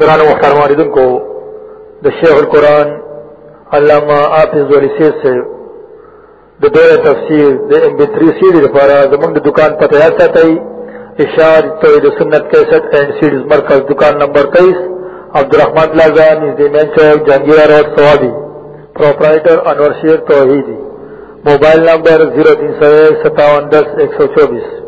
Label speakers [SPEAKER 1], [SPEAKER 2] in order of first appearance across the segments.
[SPEAKER 1] قرآن مختار ماردن کو دا شیخ القرآن علامہ آفز والی سید سے دا دور تفسیر دا ام بی تھری سیڈی دفارا زمان دا دکان پتہ یاد تئی اشار توحید سنت کیسٹ اینڈ سیڈز مرکز دکان نمبر تیس تیئیس Abdul Rahman plaza نزد main chowk, Jahangira road Swabi proprietor Anwar Sher Tauheedi. Mobile number zero تین سو ایک، ستاون دس، ایک سو چوبیس۔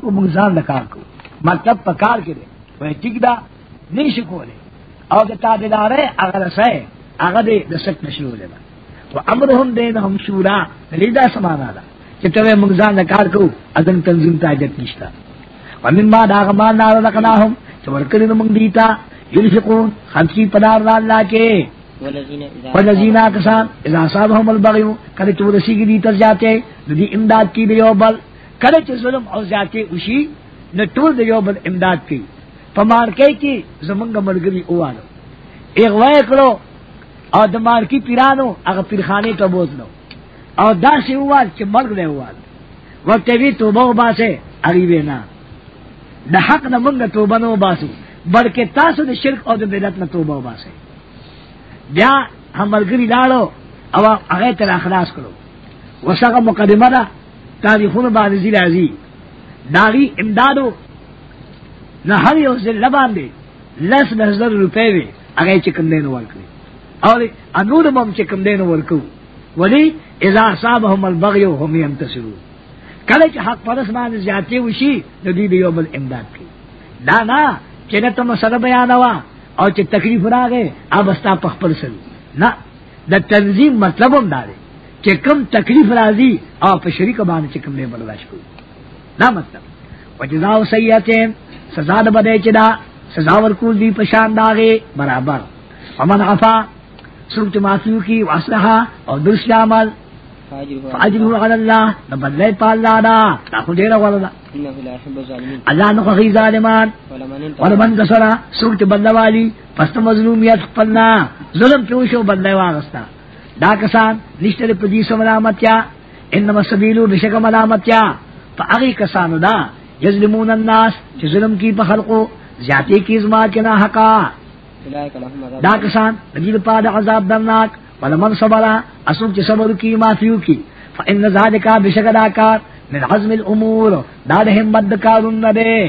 [SPEAKER 2] کو مگزان دا کار کو۔ مطلب پا کار کرے وہ ٹک دا نہیں شکولے او دا تابدارے اگر رسائے اگر دے دسک نشرو لے با و امرهم دینهم شورا لیدا سمانا دا۔ چتوے مگزان دا کار کو ادن تنظیم تاجت نشتا۔ و من ما دا غمان نارا لقناهم چورکلی نمگ دیتا یلفقون خمسی پدار دا اللہ کے۔ والذین کسان اذا صابهم البغیو کدی چورسی کی دیتا جاتے دی امداد کی دیو بل۔ کله چې ظلم او زیاتی وشي، نو ټول د یو بل امداد کوي. پمان کوي چې زمونږ مرګري اوانو اغوا کړو او د مارکی پیرانو هغه پیرخانه ته بوتلو. او دا سی ووال چې مرګ دی ووال وخت وی، توبه وباسه اړي وینا د حق نه مونږ توبه نو وباسو، بلکې تاسو د شرک او د بدعت نه توبه وباسه بیا هم مرګري لاړو او هغه تر اخلاص کړو. وسغه مقدمه ده تاریخون بعد زی لازی داغی امدادو. نہ ہر یو سے لبان دے. لس نظر روپے وے. اگے چکم دین ورکڑی اور انور مم چکم دین ورکو ولی، اذا صابهم البغي هم ينتصرون کله چې حق پرس باندې زیاتې وشي نو دې دیو بل امداد کوي دا نه چې نه تم سره بیان وا او چې تکلیف راغې اب استا پخپل سره نه د تنظیم مطلب هم داري چې کم تکلیف او په شریک باندې چې کم نه برداشت کوي دا مطلب۔ وجزاء سیئاتین سزا د بده چې دا سزا ورکول دی په شان داغه برابر۔ ومن عفا سوچ معفو کی واصلحا او درست عمل۔ علی الله نبلای پالا دا ظالمان۔ کسرا بدلوالی پس مظلومیت خپلنا ظلم کیو شو بدلای واغستا۔ دا کسان نشتر پدیس و ملامتیا انما سبیلو بشک ملامتیا فا اغی کسانو دا یظلمون الناس چی ظلم کی پخلقو زیادی کی ازما کنا حقا. دا کسان نجیل پا دا عذاب درناک ولمن صبرا اصول چی صبر کی مافیو کی. فا ان ذالکا بشک دا کار من عزم الامور دا دا حمد کارون ندے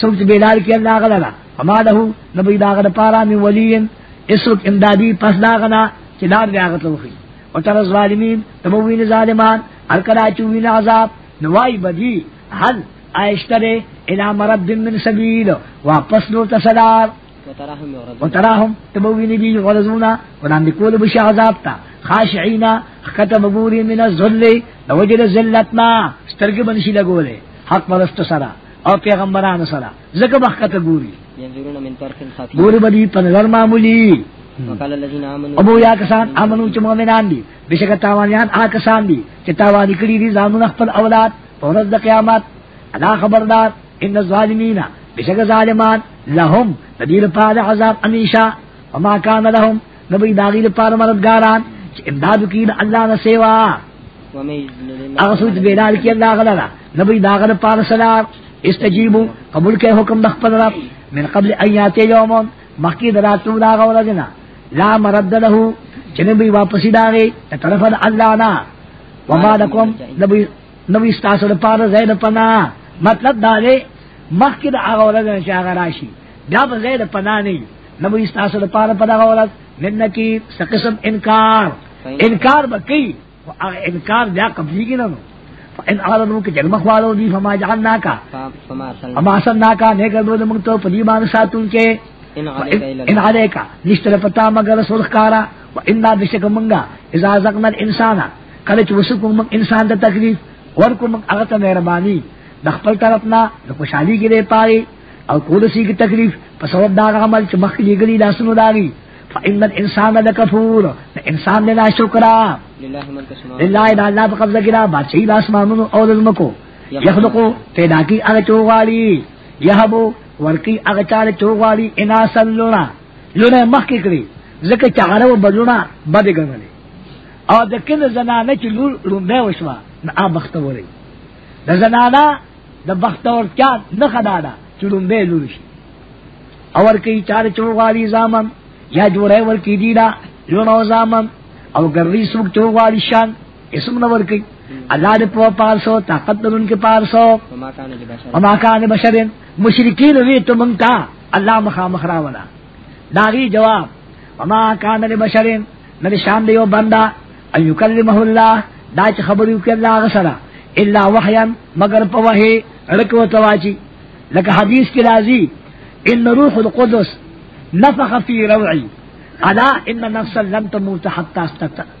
[SPEAKER 2] سوچ بیدار کی اللہ غلطا فما لہو نبی دا غلط پارا من ولین اس وقت امدادی پس داغنا چدار بیاغت لوخی. و تر الظالمین تموین ظالمان، ہر کرا چوین عذاب، نوائی بدی، حل آئشترے الى مرد من سبیل، واپس نور تصدار و تراہم تموین بی غرزونا ونام بکول بش عذاب تا. خاشعینا خطب بوری من الظل لوجد زلتنا. سترگ بنشی لگولے. حق مرست سرا. اور پیغمبران سرا زکب خط بوری بوری بدی پنظر معمولی. ابو یا کسان امنو چ مومنان دی بشک تاوانیان آ کسان دی چ تاوانی کړي دي زامن خپل اولاد پرز د قیامت. ادا خبردار ان الظالمین بشک ظالمان لهم تدیر پاد عذاب امیشا. وما کان لهم نبی داغیل پار مددگاران چ امداد کی اللہ نہ سیوا. اغسوچ بیدال کی اللہ غلط نبی داغل پار سلام. استجیبو قبول کے حکم دخپل رب. من قبل ایات یوم مخی دراتو دا غورجنا لا مرد له جنبی واپسی داغی طرف اللہ نا. وما لکم نبی نبی استاسر پار زید پنا مطلب دارے مخی دا غورجنا چاگا راشی. بیا با زید پنا نہیں نبی استاسر پار پدا غورج من نکی سقسم انکار. انکار بکی انکار بیا قبلی کی ننو. ان اعلنوا کہ جنم خوالو دی فما جعلنا کا فما سننا کا نیکر دو پدیمان ساتون کے. ان علیہ کا نشتر پتا مگر رسول و انا بشک منگا اذا زقنا الانسان کلچ وسکم من انسان دا تکلیف. ورکم من اغتا مہربانی. دخپل طرفنا دخوشحالی گرے پائے او کولسی کی تکلیف. پسود داغ عمل چ مخلی گلی لاسنو داغی. الانسان لکفور. انسان نے لا شکرا. للہ دا اللہ پا قبضہ کرا بادشاہی دا اسمانونو او لزمکو یخلقو. پیدا کی اغا چوغالی. یحبو ورکی اغا چال چوغالی اناسا لنا لنا مخ کی کری ذکر چاگرہ و بدلنا بد گرنے. او دکن زنانه چی لور رنده وشوا نا آب بخته وری. دا زنانا دا بخت اور کیا نخدادا چڑم بے لورشی اور کئی چار چوغالی زامن یا جوڑے ور کی دیدا لونو زامن. او گری سوک چوغالی شان اسم نور کئی. اللہ دے پو پارسو طاقت در ان کے پارسو. وما کان بشرین مشرکین وی تو منگتا اللہ مخا مخرا ولا. داغی جواب وما کان بشرین نہ شان دیو بندہ ان یکلمہ اللہ دا چ خبر یو کہ اللہ غسرا. الا وحیا مگر پوہی رکو تواچی لك حدیث کی راضی ان روح القدس نفخ في روعي الا ان نفسا لم تموت حتى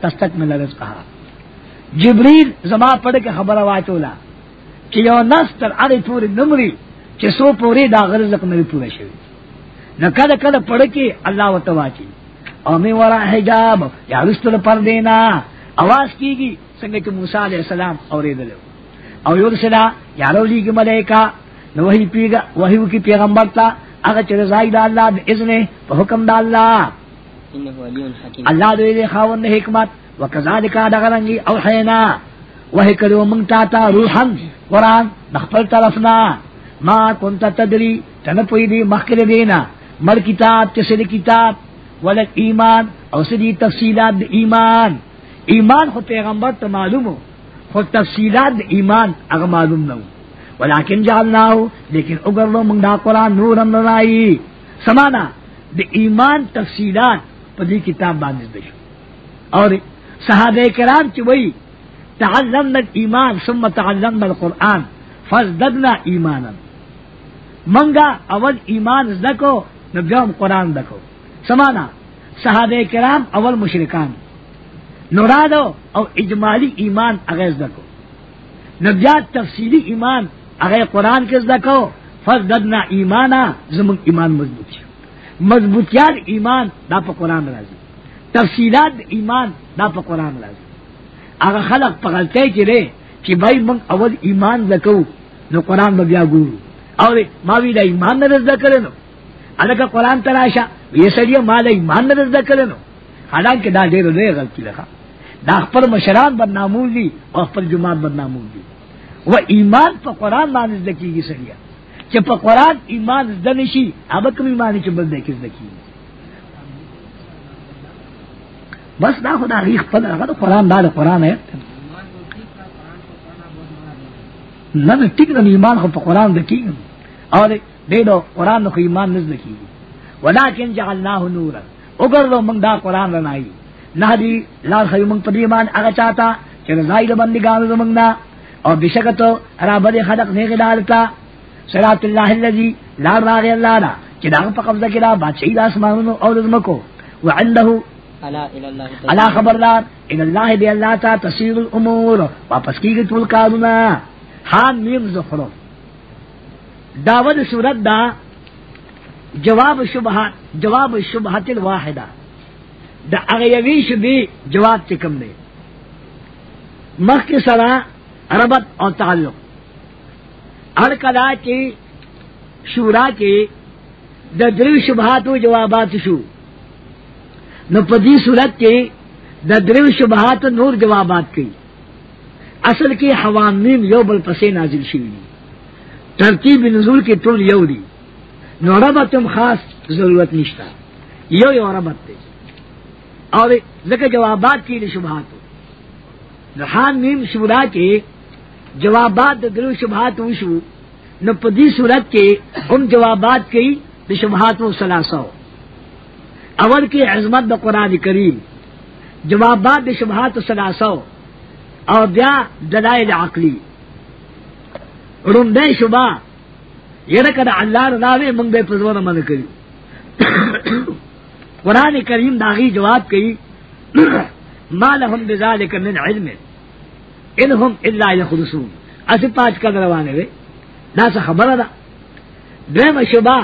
[SPEAKER 2] تستكمل رزقها. جبریل زما پڑھ کے خبر واچولا کہ یو نفس تر اری پوری نمری کہ سو پوری دا رزق نہ پورا شوی. نہ کد کد پڑھ کے اللہ وتواچی اور میں ورا حجاب، یا رستل پر دینا آواز کی گی سنگ کہ موسیٰ علیہ السلام اور دلو او یرسلا، یا رولی کی ملائکہ نو وہی پیگا وہی کی پیغمبر تا، اگر چر زائد اللہ بے اذن حکم دا اللہ. اللہ دے دے خاون حکمت، وکذالک دغرنگی اوحینا وہی کرو منگتا تا روحن قرآن نخپل طرفنا ما کنت تدری تنپوی دی مخکر دینا مر کتاب چسر کتاب ولد ایمان، او سدی تفصیلات دی ایمان. ایمان خود پیغمبر تا معلوم ہو خود تفصیلات دی ایمان اگر معلوم نہ ہو ولیکن جعلناہو، لیکن اگر لو منگ دا قرآن نورم نرائی. سمانا، دی ایمان تفصیلات پا دی کتاب باندز دشو. اور صحابہ کرام چی وئی، تعلمنا الایمان ثم تعلمنا القرآن، فازددنا ایمانا. منگا اول ایمان زدکو نبیام قرآن دکو. سمانا، صحابہ کرام اول مشرکان. نورادو او اجمالی ایمان اغیز دکو. نبیات تفصیلی ایمان اگر قرآن کے دکو فزدنا ایمانا زمن ایمان مضبوط شو. مضبوطیات ایمان دا پا قرآن رازی. تفصیلات ایمان دا پا قرآن رازی. اگر خلق پغلتے چرے کہ بھائی منگ اول ایمان دکو نو قرآن بیا گورو. اور ماوی دا ایمان نرز دکرے نو الکا قرآن تراشا یہ سڑیا مالا ایمان نرز دکرے نو حالانکہ دا دیر لے غلطی لکھا دا اخپر مشران بدنامول دی اور اخپر جماعت بدنامول دی. وہ ایمان پا قرآن مان از دکی گی سڑیا. کہ پا قرآن ایمان دنشی اب کم ایمانی چھ بل دیکھ از دکی. بس دا خدا ریخ پل اگر دا قرآن دا دا قرآن ہے. نہ ٹک نہ ایمان کو قرآن دکی. اور دے دو قرآن کو ایمان نز دکی. ودا کن ولیکن جعلناہ نورا. اگر لو منگ دا قرآن رنائی نہ دی لال خیو منگ پا دیمان اگر چاہتا کہ رضائی دا بندگان دا منگنا اور بشکتو رابد خلق نیغ دالتا. صلاة اللہ اللذی لار راغ اللہ را چداغ پا قبضہ کرا بادشاہی دا اسمانونو اور ازمکو وعندہو اللہ خبردار ان اللہ بی اللہ تا تصیر الامور واپس کی گئی طول کارونا حان میم زخرو. دعوت صورت دا جواب شبہات جواب شبہت الواحدہ. دا اغیوی شبی جواب چکم دے. مخ کی صلاح ربط اور تعلق. ہر کلا کے شورا کے ددری شبہات جوابات شو۔ نو پدی صورت کے ددری شبہات نور جوابات کی۔ اصل کے حوامیم یو بل پسے نازل شوی ترتیب نزول کے طول یو دی۔ نو ربطم خاص ضرورت نشتا۔ یو یو ربط تے۔ اور ذکر جوابات کی شبہات نو حان میم شورا کے جوابات دلو شبہات وشو نو پدی صورت کے ہم جوابات کی شبہات و سلاسو اول کی عظمت دا قرآن کریم، جوابات دی شبہات و سلاسو اور بیا دلائل عقلی۔ رندے شبہ، یہ رکھا اللہ رضاوے منگ بے پزور من کری۔ قرآن کریم داغی جواب کی ما لهم بذلك من علم۔ انہم الا یخرسون اسی پانچ کا روانے وے. دا سا خبر دا. درم شبا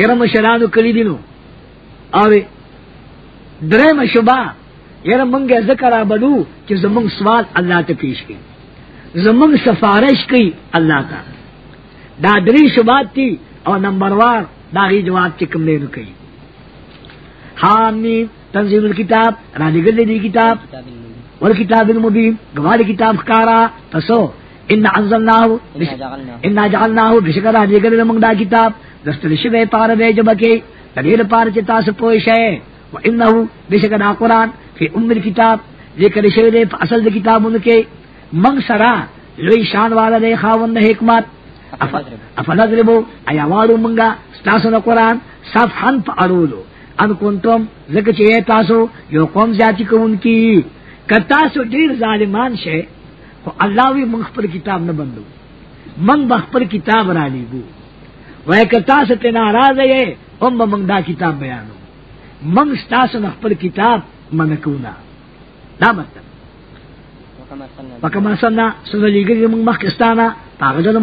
[SPEAKER 2] یرم شرانو کلی دینو آوے. درم شبا یرم منگے ذکر آبدو کہ زمنگ سوال اللہ تا پیش کی. زمنگ سفارش کی اللہ تا. دا دری شبات تھی اور نمبر وار داغی جواب چکم لینو کی. حامین تنزیل الكتاب رالی گلی دی کتاب. والکتاب المبین گوال کتاب کارا پسو ان انزلناه ان جعلناه بشکر ګل موږ دا کتاب دستل پار دې جبکه دې پار چې تاسو پوه شئ و انه بشکر قرآن فی ام الكتاب ذکر شوی په اصل د کتابونو کې موږ سره لوی شان والا دې خاوند حکمت۔ افنضربو ایا وارو منگا ستاسو قرآن صفحن پا ارولو ان کنتم ذکر چیئے تاسو یو قوم زیادی کون کی۔ کتاسو دیر ظالمان شے خو اللہ وی منگ پر کتاب نہ بندو. منگ بخ پر کتاب را لیگو وہ کتاسو تے ناراض ہے ام منگ دا کتاب بیانو. منگ ستاسو نخ پر کتاب منکونا دا مطلب. وکما سننا سنو منگ مخ کستانا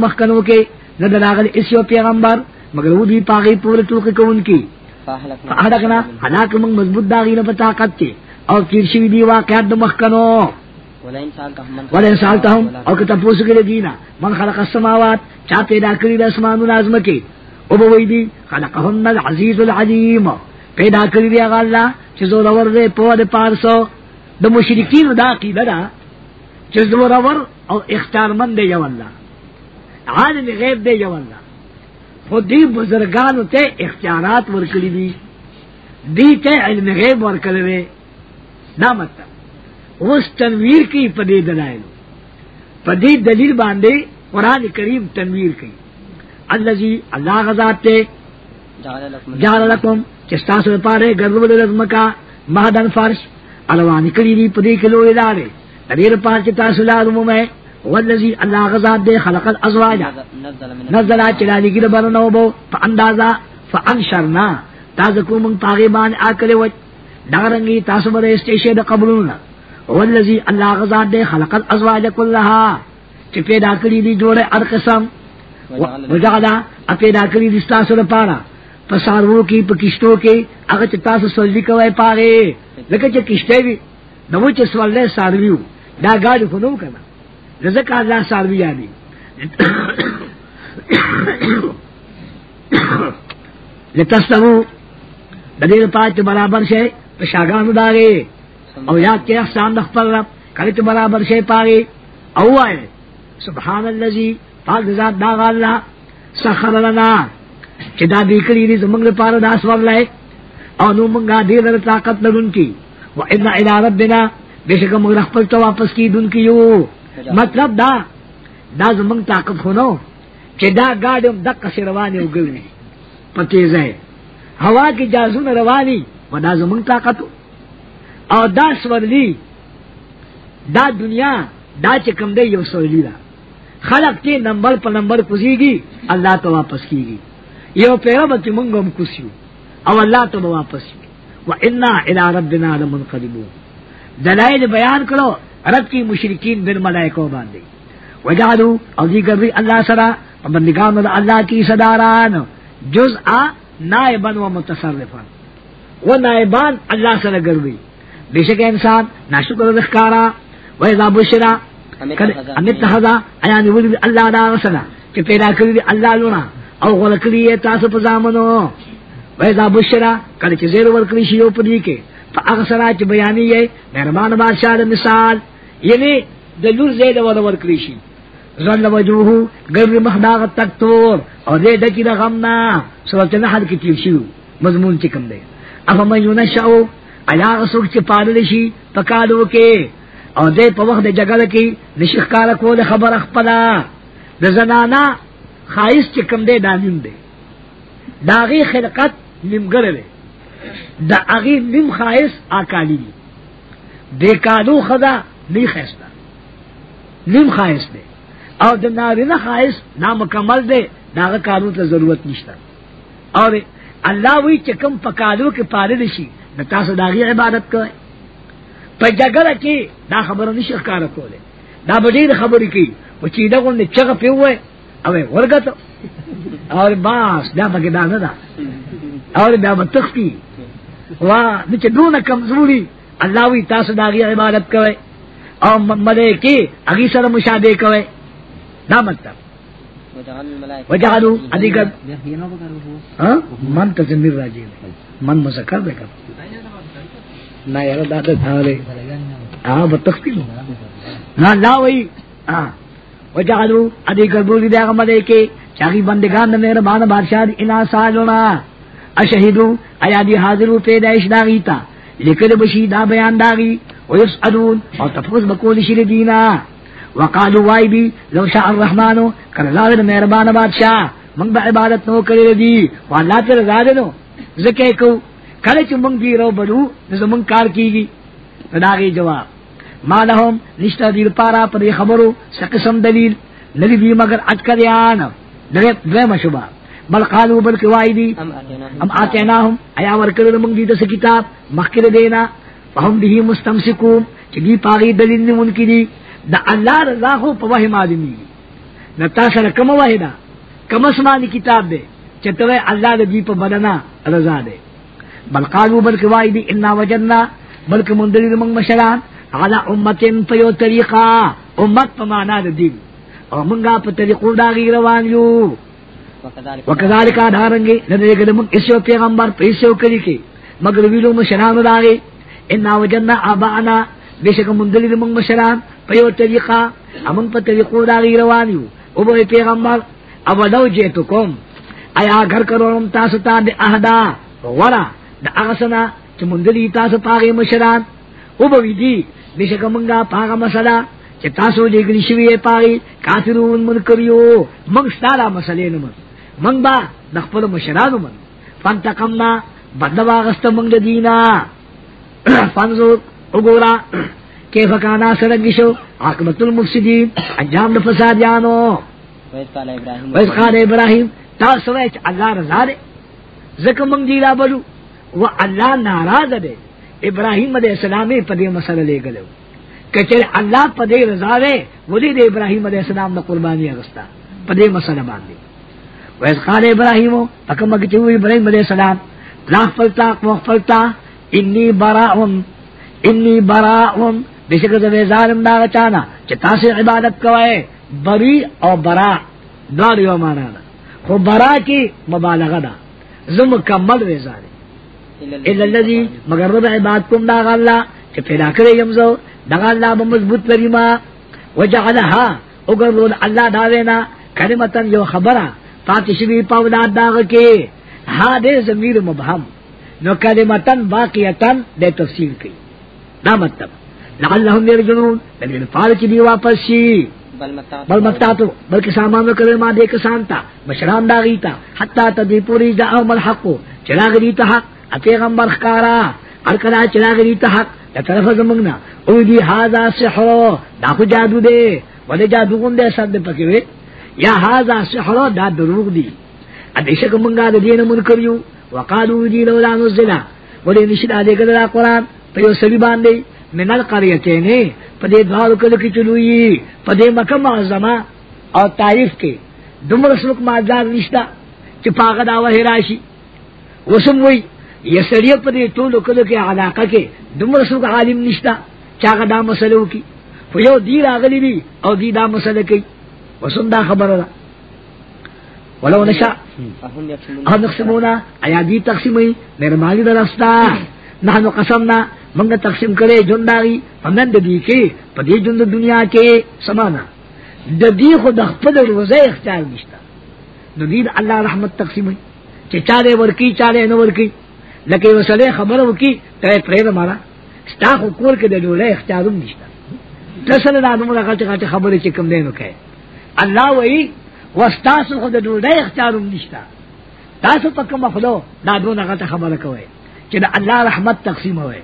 [SPEAKER 2] مخ کنو کے نہ داغل اس یو پیغمبر مگر وہ بھی پاگی پورے کون کی فاحلقنا حلاک من مضبوط داغی نہ کے اور کرشی دی واقعات مخ کنو ولئن سالتهم او کہ تپوس کرے دینا من خلق السماوات چا پیدا کری د اسمانو نازم کے او بوئی دی خلقهن العزیز العلیم. پیدا کری دی اللہ چې زور اور دے په دې پارسو. د مشرکین دا عقیده ده چې زور اور او اختیار مند دی یو الله عالم غیب دے یو اللہ. خود دی بزرگانو تے اختیارات ورکلی دی دی تے علم غیب ورکلی نا مطلب اس تنویر کی پدی دلائلو. پدی دلیل باندے قرآن کریم تنویر کی اللذی اللہ غزات تے جعل لکم چستاسو پارے گرد لزمکا مہدن فرش علوانی کری دی پدی کلو ادارے دیر پار چتاسو لازمو میں والذی اللہ غزاد دے خلق الازواج. نزل چلالی گل برنو بو فاندازا فانشرنا. تازکو من پاغیبان آکل وچ. دارنگی تاسو بر استیشے دا والذی اللہ غزاد دے خلق الازواج کلها چی پیدا کری دی جوڑے ار قسم وجعلا اپیدا کری دی ستاسو دا پارا. پسارو کی پکشتو کی اگر چی تاسو سوزی کوئی پاگے لکه چی کشتے بھی نمو چی سوالے سارویو. دا گاڑی خونو کنا. رزق اللہ ساروی یادی لتسلمو دلیل پاچ برابر شے. پشاگان داغے او یاد کے احسان دخپر رب کلچ برابر شے پاگے۔ او آئے سبحان اللذی پاک ذات داغ اللہ سخر لنا۔ چی دا بیکری دی زمانگ پار دا سور لائے۔ او نو منگا دیر در طاقت لدن کی۔ و انا الى ربنا بے شکر مگر اخپر تو واپس کی دن کی یو۔ مطلب دا دا زمنگ طاقت خونو۔ چې دا گاڑی هم دقا سی روانی او گوی پتیز ہے۔ ہوا کی جازون روانی۔ و دا زمنگ طاقتو. او دا سورلی دا دنیا، دا چکم دے یو سورلی دا خلق تی نمبر پا نمبر کسی گی اللہ تو واپس کی گی یو پیرا بچی منگو ہم کسیو او اللہ تو واپس کی و انا الى ربنا لمنقلبون. دلائل بیان کرو رد کی مشرقین بن ملائکو باندے وجالو او دیگر بھی اللہ سرا بندگان اللہ کی صداران. جز آ نائبان و متصرفان وہ نائبان اللہ سر گروی بے شک انسان ناشکر رخکارا و اذا بشرا انت حضا ایانی ولد اللہ دا رسنا کہ پیدا کری اللہ لنا او غلقلی تاسو پزامنو و اذا بشرا کل چی زیر ورکلی شیو پدی کے فا اغسرا چی بیانی ہے مہربان بادشاہ دا مثال۔ یعنی د لور زید ور ور کلیشي ظل وجوه غیر مخداغ تک تور او دې دکی د غمنا سورته نه حد کې تیر شو مضمون چې کوم دی اما مې یو نشاو ایا غسوک چې پادل شي پکالو کې او دې په وخت د جګړه نشخ کار کول خبر خپلا د زنانا خایس چې کوم دی دانیم دی داغي خلقت نیمګره دی دا اغي نیم خایس اکالی دی۔ د کالو خدا نی خیستا نیم خواہش دے۔ اور د نارینه خواہش نامکمل دے داغه کارو ته ضرورت نشته اور الله وی چې کوم پکالو کې پاره شي د تاسو داغي عبادت کوي په جګړه کې دا خبره نشي ښکار کوله دا به ډېر خبرې کوي او چې دا غونډه چغه پیوي او ورګته اور باس، دا پکې دا نه دا اور دا به تختی۔ وا چې دونه کمزوري الله وی تاسو داغي عبادت کوي او ملائکی اگی سر مشاہدے کوئے۔ دا مطلب۔ وجعلو ادیگر من تزمیر راجی من مذکر دے کر نا یار دادا تھا رے ہاں بتختی نا لا وہی وجعلو ادی گربولی دے غمدے کے چاگی بندگان دا مہربان بادشاہ دی انا سالونا۔ اشہدو ایا دی حاضرو پیدائش داغیتا۔ لکل بشی دا بیان داغی۔ ویسعدون اور تفوز بکول شیر دینا۔ وقالو وائی بھی لو شاء الرحمانو کر اللہ مہربان بادشاہ منگ با عبادت نو کرے دی واللہ تے رضا دے نو زکے کو. کلچ منگ دی رو بڑو نزو منگ کار کی گی داغی جواب. ما لهم نشتا دیر پارا پر خبرو سقسم دلیل؟ ندی دی مگر اٹکا دیان دویم شبا بل قالو بلک وائی دی. ام آتیناہم ایا ورکر منگ دی دس کتاب؟ مخکر دینا فهم به مستمسکون. چی دی پاغی دلیل نمون کی دی. دا اللہ رضا خو پا وحی معلومی نتا سر کم وحی دا. کم اسمانی کتاب دے. چتوے اللہ دا دی پا بدنا رضا دے. بل قالو بلک وائی دی انا وجدنا. بلک مندلی منگ مشران. علا امتن پیو طریقہ. امت پا مانا دا دین. اور منگا پا طریقو دا غیر روان یو. وکذالک آدھارنگے ندرے گدے منگ اسیو پیغمبر پیسیو کری کے. مگر ویلو مشران دا غیر. انا وجدنا آبانا. بے شک مندلی دا منگ مشران پیو طریقہ، امن پا طریقو دا غیر روان یو او بے پیغمبر او لو جیتو کم. ایا گھر کرونم تاسو تا دے اہدا ورا دا اغسنا چھ مندلی تاسو پاغی مشران. او بوی دی بشک منگا پاغا مسئلہ چھ تاسو لگلی شوی پاغی کافرون من کریو. منگ ستارا مسئلے نمن. منگ با نخپل مشرانو من. فانتقمنا بدلوا غست منگ دینا. فانزور اگورا کیف کانا سرنگشو عاقبت المفسدین انجام دفساد جانو ویس قال ابراہیم. تا سویچ اللہ رضا دے زکر منگ دیلا بلو وہ اللہ ناراض دے ابراہیم علیہ السلام پدے مسئلہ لے گلو کہ اللہ پدے رضا دے ولی دے ابراہیم علیہ السلام دا قربانی اگستا پدے مسئلہ باندھے ویس قال ابراہیم اگتی ہوئی ابراہیم علیہ السلام لا فلتا قوق فلتا انی براؤن انی براؤن بے شکر دے ظالم دا چانا چتا سے عبادت کوئے، بری اور برا دار یو مانا دا. خو برا کی مبالغہ دا. زم کمل وے ظالم. الا الذي مگر رب عباد کم دا اللہ کہ پیدا کرے یمزو دا اللہ مضبوط لریما وجعلها اگر لون اللہ داوینا کلمتن یو خبرہ فاتشوی پاولاد داغ کے، ہا دے ضمیر مبہم. نو کلمتن باقیتن دے تفسیر کی. دا مطلب. لعلہم یرجنون لیکن فارچ بھی واپس شی بل بلکہ سامان کرے ما دے کسان تا. بشران داغی تا حتی تدی پوری جاہم الحق. چراغ دیتا حق. پیغمبر خکارا ارکلا چراغ دیتا حق. یا طرف زمانگنا او دی حازا سحرو دا خو جادو دے ولی جادو گن دے سر دے پکیوے یا حازا سحرو دا دروغ دی. ادیشک منگا دا دین من کریو وقالو دی لولا نزلا ولی نشد آدے گدلا قرآن؟ پیو سبی باندے من القریتینے پدے دوارو کلکی چلوئی پدے مکم معظمہ اور تعریف کے دمر سلک مازدار نشتا چی پاغد آوہ راشی۔ وسم وئی یہ سڑیو پدے ٹولو کلو کے علاقہ کے دمر سلک عالم نشتا چاگا دا مسئلو کی۔ فیو دی راغلی بھی او دی دا مسئلہ کی۔ وسم دا خبر دا ولو نشا او نقسمونا ایا دی تقسیمی نرمالی در رستا نحنو قسمنا منگا تقسیم کرے جنداغی فمن دا دی کے، پدی جند دنیا کے سمانا۔ دا دی خود اخپد روزے اختیار نشتا۔ نو دید اللہ رحمت تقسیم ہے چے چارے ورکی، چارے نو ورکی۔ لکہ وسلے خبر وکی تے پرے مارا۔ ستا خو کور کے دلولے اختیارم نشتا۔ تسل دا نمرا غلط غلط خبر چکم دینو کہے۔ اللہ وئی وستاسو خود دلولے اختیارم نشتا۔ تاسو پکم خلو دا دون غلط خبر کوئے۔ چے دا اللہ رحمت تقسیم ہوئے۔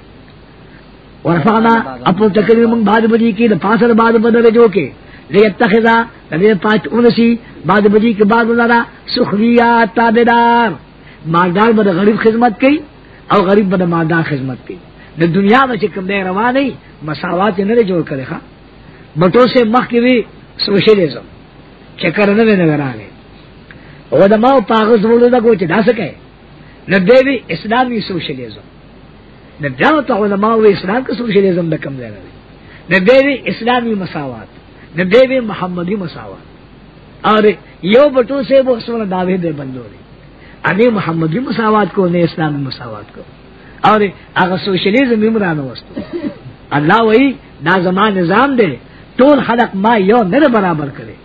[SPEAKER 2] ورفعنا اپو تکریر من بعد بجی کی دا پاسر بعد بدر جو کے۔ لیتخذا لدے پاچ انسی بعد بجی کے بعد لرا سخریات تابدار۔ مالدار بدا غریب خدمت کی او غریب بدا مالدار خدمت کی۔ دا دنیا میں چکم دے روا نہیں مساوات نہ جوڑ کرے خواہ بٹو سے مخ کی بھی سوشلزم۔ چکر نہ نظر آ گئے وہ دماؤ پاغذ بولو دا کو چڑھا سکے۔ نہ اسلامی سوشلزم. نہ جاؤ علماء اسلام کا سوشلزم نہ کم دے رہے نہ اسلامی مساوات. نہ محمدی مساوات. اور یو بٹو سے وہ سونا دعوے دے بندو رہی انی محمدی مساوات کو نہ اسلامی مساوات کو. اور اگر سوشلزم عمران وسط اللہ وہی دا زمان نظام دے، ٹول خلق ما یو نر برابر کرے.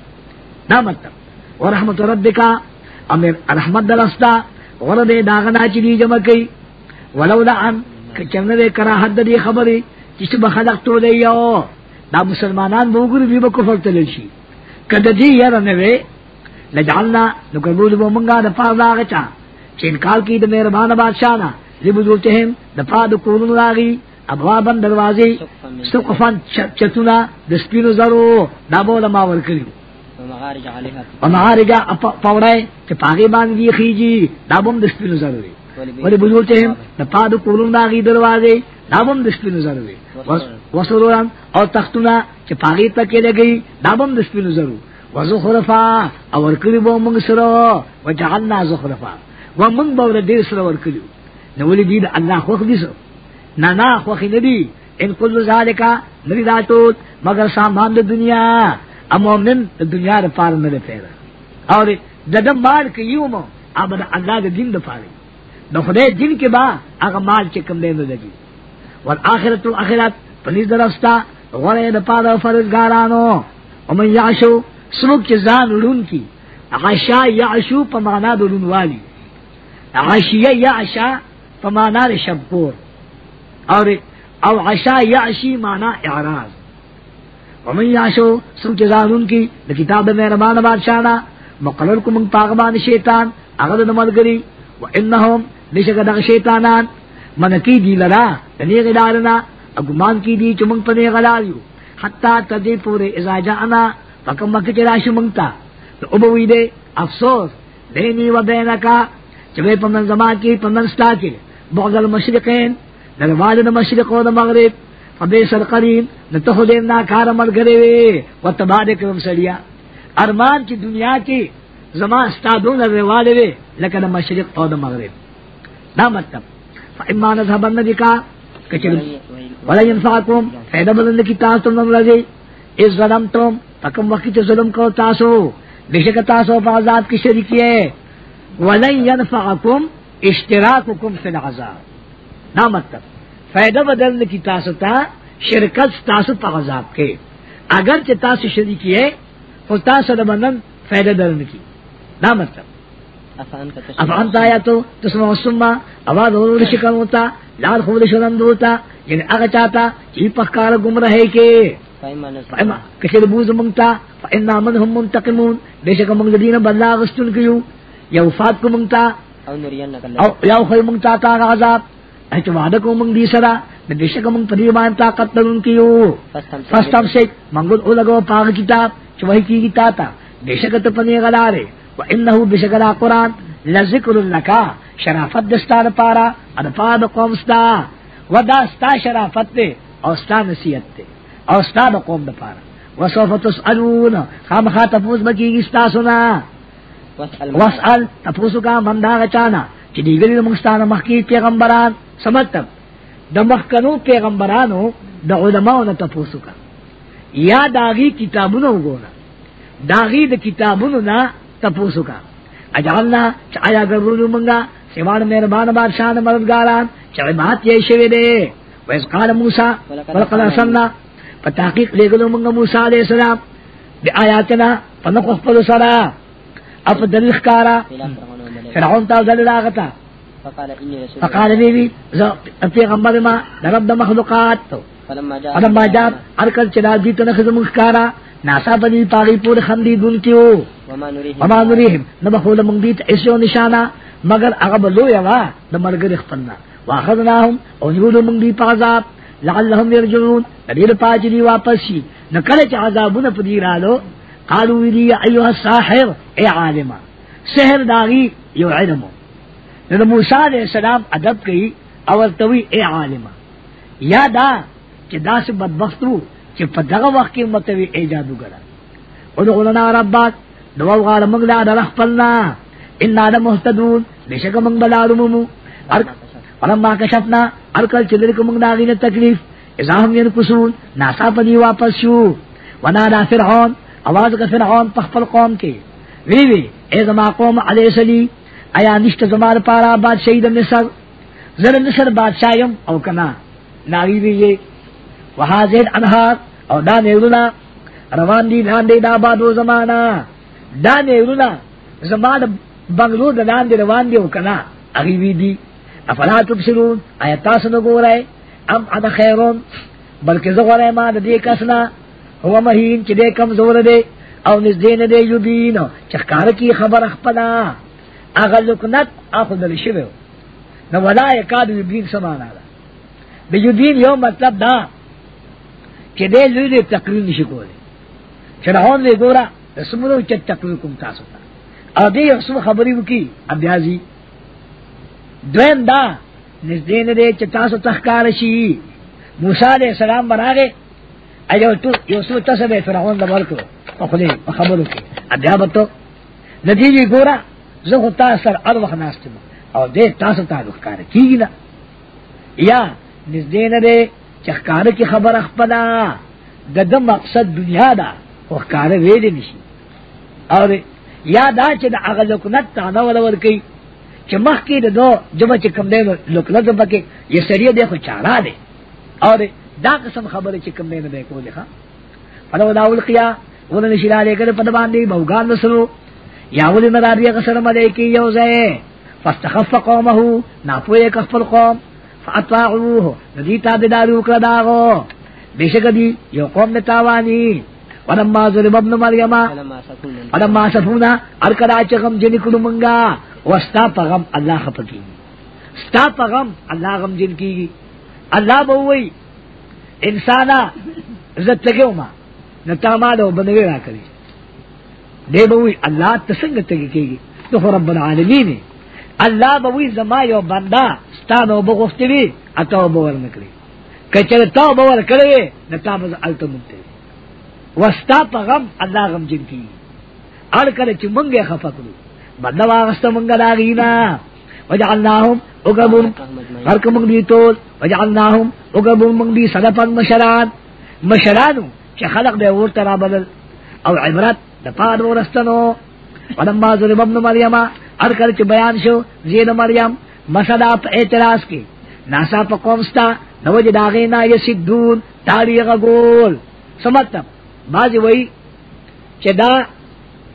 [SPEAKER 2] دا مطلب. و رحمت ربکا، امیر رحمت دلستا ورد داغنا چی دی جمع کئی. ولولا ان چنگ دے کراحت دی خبری چیس بخلق تو دے یو دا مسلمانان بوگر بھی با کفر تلشی کد دی یر نوے لجعلنا نکربود بو منگا دا پار دا غچا چی انکار کی دا میربان بادشاہ نا لبدوتهم دا پار دا کورن راغی. ابوابن دروازی سقفن چتونا دا سپینو زرو دا بولا ما ورکلیو
[SPEAKER 3] ومغارج عليها.
[SPEAKER 2] ومعارجا پوڑای چی پاگی باندی خیجی دا بوم دا سپینو زرو ولی بزرچهم دا پار دا کورن راغی دروازی دا بوم دا سپینو زرو وسروران او تختونا چی پاگی تکی لگئی دا بوم دا سپینو زرو وزخرفا او ورکلی بو منگ سرو وجعلنا زخرفا ومنگ باور دیر سرو ورکلیو. نولی دید اللہ خوخ دیسو نانا خوخی ندی ان کل ذالکا داتوت مگر سامان دنیا. امومن دنیا دا پار ندی اور ددم مال که یو مو، آبا دا اللہ دا دین دا پاری دا خدای دین کے با اگا مال چکم دین دا لگی والآخرت آخرت، پنیز درستا غره دا پار فرزگارانو. ومن یعشو، سمک چی زان رون کی. عشا یعشو پا مانا دا والی. عشیه یعشا پا مانا دا اور او عشا یعشی مانا اعراض. ومن یعشو سمک چی زان کی دا کتاب دا مہربان بادشانا مقرر کو منگ پاغبان شیطان، اغد نمالگری و انہم، نشک دا شیطانان منکی دی لرا دنیغ دارنا اگمان کی دی چمنگ پنے غلالیو حتی تدی پورے ازا جانا، فکم مکہ چراشو منگتا. تو ابوی دے، افسوس، بینی و بینکا، چوے پمن زمان کی پمن ستا کی. بعض المشرقین درواز دا مشرق و دا مغرب فبیس القرین نتخو دیم ناکار مر گرے وے. و تباد کرم سڑیا. ارمان کی دنیا کی زمان ستا دون روالے وے. لکہ دا مشرق و مغرب. دا مطلب. فإما نذهبن بك کچل ولا ينفعكم. فائدہ بدن کی تاسو نم لگے اس ظلم تم تکم وقت چ ظلم کو تاسو بے شک تاسو بازات کی شریکی ہے. ولن ينفعكم. اشتراككم في العذاب. نا مطلب. فائدہ بدن کی تاسو تا شرکت په عذاب کے۔ اگر چ تاسو شریکی ہے تو تاسو دمنن فائدہ درن کی۔ نا مطلب۔ افانتا آیا تو تسمع السمع آواز اور شکن ہوتا لال خود شرند ہوتا یعنی اگا چاہتا چی پخکار گم رہے فائما کشر بوز منگتا فائنا من ہم منتقمون۔ بے شک منگ دین بلا غستن کیو یا وفات کو منگتا او یا خی منگتا تا عذاب اچ وعدہ کو منگ دی سرا بے شک منگ پدی مان طاقت ترن کیو۔ فستم سے منگل او لگو پاگ کتاب چوہی کی تا بے شک تو پنے غلارے۔ قران لذکر لکا۔ شرافت دستار پارا ادفاد قوم ستا۔ ودا ستا شرافت او ستا نصیحت او ستا دا قوم دا پارا۔ تسألون۔ خام تپوس بکی گی ستا سنا۔ واسأل تپوسو کا من دا غچانا۔ چی دیگری دا مستان مخکی پیغمبران۔ سمتب دا مخکنو پیغمبرانو دا علماء نا تپوسو کا۔ یا داغی کتابونو گونا داغی دا کتابونو نا تپوسو کا۔ اجعلنا چایا گرونو منگا سیوان مہربان بادشاہ مددگاران چاہے بات یہ شوی دے۔ ویس قال موسیٰ ولقد ارسلنا فتحقیق لے گلو منگا موسیٰ علیہ السلام۔ بی آیاتنا فنقو اخفض سرا۔ اف دلیخ کارا۔ فرعون تا ذل راغتا فقال بیوی پیغمبر ما درب دا مخلوقات تو فلما جاب ارکل چلا دیتا نخز مخکارا ناسا بنی پاگی پور خندی دن کیو. وما نریهم نبخول من دیت ایسیو نشانا مگر اغب لو یوا نمرگر اخفلنا واخذناهم او نیولو من دی پازاب لعلهم یرجعون ندیر پاچلی واپس شی نکلچ عذابون پدیرالو قالو ویدی ایوہ الساحر اے عالما سحر داغی یو علمو نو موسیٰ علیہ السلام ادب کئی اول توی اے عالما یا دا چی دا سے بدبختو چی پا دغا وقت کی متوی اے جادو گرا ادعو ربات دعو غار منگ دا پلنا، انا دا محتدون بشک منگ بلارو ممو۔ ولما کشفنا ارکل چلرک منگ دا غین تکلیف۔ ازا ہم ینکسون، ناسا پا دی واپس شو۔ ونادا فرعون، آواز کا فرعون پخپل قوم کے۔ وی وی، اے زما قوم علیہ سلی آیا نشت زمار پارا بادشاہی دا مصر زر مصر بادشاہیم او کنا؟ ناوی وی یہ وہاں زید انہار او دا نیرونا روان دی لاندې دا بادو زمانہ دا نه ورنا زمانہ بنگلور د لاندې روان دی وکنا اغي وی دی افلا تبصرون؟ آیا تاسو نو ګورئ ام انا خیرون؟ بلکې زه ما د دې کسنا۔ هو مهین چې دې کم زور دی او نږدې نه دی یبین چې کار کی خبر خپلا اغه لکنت اخو دل شوی نو ولا یکاد یبین سمانا ده د یبین یو مطلب دا چې دې لوی دې تقریر نشي کولای فرعون وی ګورا رسمونو چې تقریر کوم تاسو ته او دې یو څه خبرې وکي ابيازي دویم دا نږدې نه دې تاسو تخکار شي موسی عليه السلام براغه ایو تو یو څه تاسو به فرعون د ورکو په خله په خبرو کې بیا به ته نتیجه ګورا زه خو تاسو سره اړ وخت ناستم او دې تاسو یا نږدې نه دې چې ښکار کی خبر خپل د د مقصد دنیا دا او ښکار ویل نشي او یا دا چې د هغه لکنت تانه ولور کوي چې مخکې د دو جمع چې کم دی لکنت پکې یې سریه دی خو چارا دی او دا قسم خبره چې کم دی نه دی کولې ښا فلو دا القیا ولن شلاله کړه په باندې بوغان وسرو یا ولې مرادیه قسم مده کې یو ځای فاستخف قومه ناپوه کفل قوم فاطاعوه ندی تابدارو کړه داغو۔ بشک دی یو قوم نتاوانی ولما ظلم ابن مریم ولما سفونا ارکدا چغم جن کړه منګه وستا پغم الله خپکی ستا پغم الله غم جن کیږي الله به وای انسانا عزت لګو ما۔ نتا ما دو بنوي را کوي دی به وای الله تسنګ تګي کیږي تو رب العالمین. الله به وای زما یو بندہ بندا ستانو بغفتوی اتو باور نکړي کچره تو باور کړی نتا به التمته وستا پغم الله غم جن کیږي اړ کړه چې مونږه خفقلو بدلا واغست منگا داغینا. وجعلناهم اگبون غرق منگ دی طول وجعلناهم اگبون منگ دی صدفا مشران. مشرانو چه خلق بے ورطا را بدل. او عبرت دپاد ورستنو ولما ظلم ابن مریم ارکر چه بیان شو زید مریم. مسدا پا اعتراض کی. ناسا پا قومستا نوج داغینا یسدون تاریغ گول. سمتب بازی وئی چه دا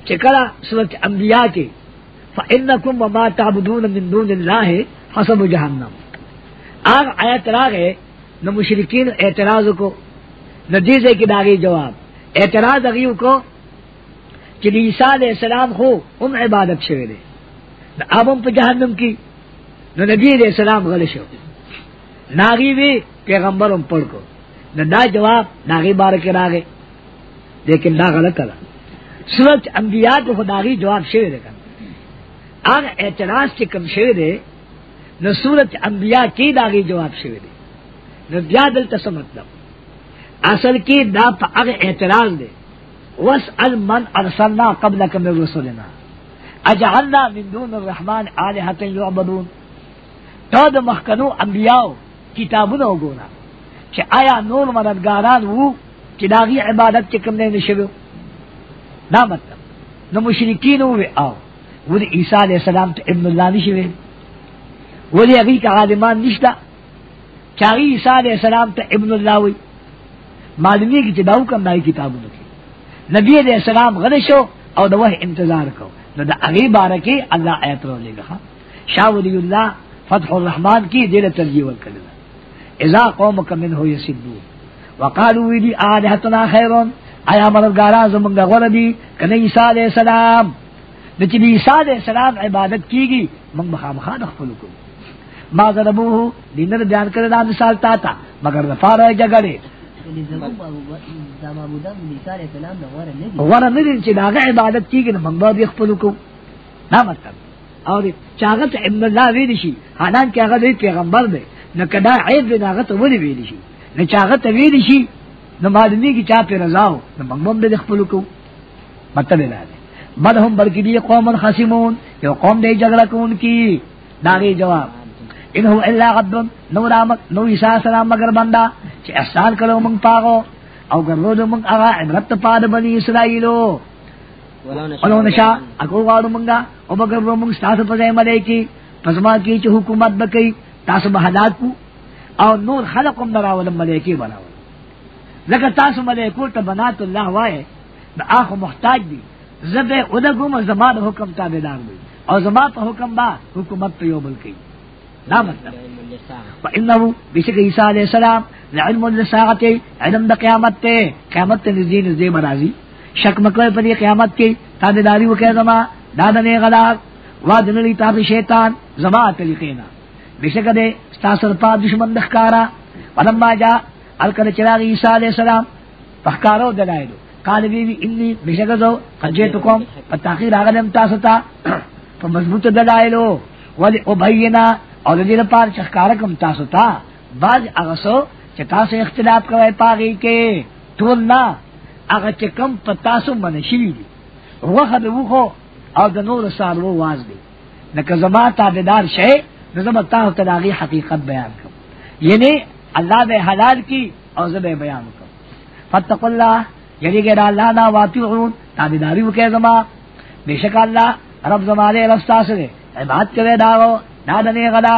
[SPEAKER 2] چکلا سورت انبیاء کی. فإنكم وما تعبدون من دون الله حسب جہنم. آگ آیت راگے نہ مشرقین اعتراض کو نہ دیزے کی داغی جواب. اعتراض اگیو کو کہ عیسیٰ علیہ السلام ہو ام عبادت شوے دے۔ نہ اب ام پہ جہنم کی، نہ نبی علیہ السلام غلط ہو ناغی بھی پیغمبر ام پڑھ کو۔ نہ دا جواب ناغی بار کے راگے لیکن دا غلط ہے سورت انبیاء کو خداغی جواب شوے دے کر آگ اعتراض کے کم شوی دے نو صورت انبیاء کی داغی جواب شوی دے۔ نو بیا دلتا سا مطلب اصل کی دا پا اگ اعتراض دے۔ واسأل من ارسلنا قبلک من رسولنا اجعلنا من دون الرحمن آلہتا یعبدون تو دا مخکنو انبیاء کتابونو گونا. چھ آیا نور مددگاران وو چھ داغی عبادت چکم نے نشویو دا مطلب. نو مشرکین ہوئے آؤ ولی عیسیٰ علیہ السلام تو ابن اللہ نشی ویل ولی اگی کا عالمان نشتا. چاگی عیسیٰ علیہ السلام تو ابن اللہ ہوئی معلومی کی چھ چداو کم دائی کتابوں کی. نبی علیہ السلام غدشو او دا وہ انتظار کو. نو دا اگی بارکی اللہ آیت رو لے گا. شاہ ولی اللہ فتح الرحمن کی دیر ترجیح والکلمہ اذا قومک من ہو یسدون. وقالو ویدی آلہتنا خیرون. آیا مددگارا زمانگا غردی کن عیسیٰ علیہ السلام. نہ چې عیسی علیہ السلام عبادت کیږي موږ مخامخا د خپل کو. ما ضربوه دینر بیان کړی دا مثال تا مگر د فاره جګړه ور نه دي چې داغه عبادت کیږي نو موږ به خپل کو دا مطلب. او چاغت ابن الله شي حالان کې هغه پیغمبر دی نو کدا عیب دی هغه ته ودی ویل شي؟ نو چاغت ویل شي نو معلومی کی چا پہ رضاو نو موږ به خپل کو مطلب نه بل هم بلکی دی قوم خصمون یو قوم دی جگڑا کون کی داغی جواب. انہو الا غد نو رامک نو عیسیٰ السلام مگر بندہ، چی احسان کرو منگ پاگو او گرو دو منگ اغا عبرت پاد بنی اسرائیلو۔ ولو نشا اکو غارو منگا، او بگر رو منگ ستاس پزے ملے کی، پزما کی چی حکومت بکی، تاس بحلات کو، او نور خلقم دراولم ملے کی بناول۔ لکه تاسو ملائکو ته بنات الله وای د اخو محتاج دي زبه ودګم زما د حکم تابعدار وي او زما په حکم با حکومت په یو دا مطلب. وانه بشک عیسی علیہ السلام علم الساعت علم د قیامت ته قیامت ته نږدې نږدې مرাজি شک مکوې په دې قیامت کې تابعداري وکړه زما دا نه غلا وا دنلی تاب شیطان زما طریقینا بشک دے ستاسر پا دشمن دخکارا ولما جا الکل چراغ عیسیٰ علیہ السلام پخکارو دلائلو قال بی بی انی بشک زو قجیتکم پتاخیر آغلم تاستا فمضبوط دلائلو ولی ابینا اور دیر پار چخکارکم تاستا باز اغسو چتاس اختلاف کوئی پاگی کے تول نا اگر چکم پتاسو منشوی دی وخد وخو او د نور سال وو واز دی. نک زما تابعدار شے نظم تا تلاغی حقیقت بیان کم یعنی اللہ بے حلال کی او زب بیان کم فتق اللہ یعنی کہ اللہ نا واتعون. تابعداری وکے زما. بے شک اللہ رب زمانے رستا سے عبادت کرے داغو. دادنے غدا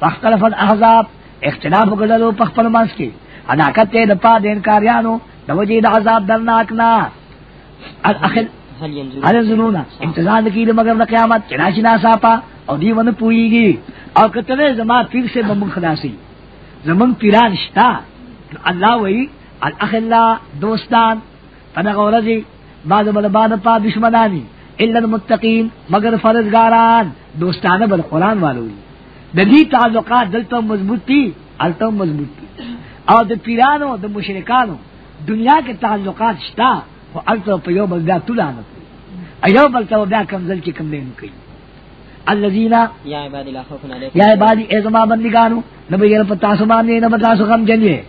[SPEAKER 2] فاختلف الاحزاب اختلاف گزلو پخپل منس کی علاقت تے دپا دین کاریانو دوجی دا عذاب درناکنا الاخل ہر ضرور انتظار کی مگر نہ قیامت چنا چنا ساپا اور دی ون پوئی گی اور کتنے زما پیر سے بمن خلاصی. زمن پیران شتا. اللہ وہی الاخلا دوستان فنغ ورزی بعد بلبان پا دشمنانی. الا المتقین مگر فرزگاران. دوستانہ بل قرآن والوی دلی تعلقات دلتا مضبوط تھی التا مضبوط تھی اور د پیرانو د مشرکانو دنیا کے تعلقات شتا وہ التا پیو بل بیا تلانت ایو بل تو بیا کمزل کی کم دین کی الذین
[SPEAKER 3] یا عبادی لا خوف علیکم.
[SPEAKER 2] یا عبادی زما بندگانو نبی یل پتا سو باندې نہ بتا سو غم جنیے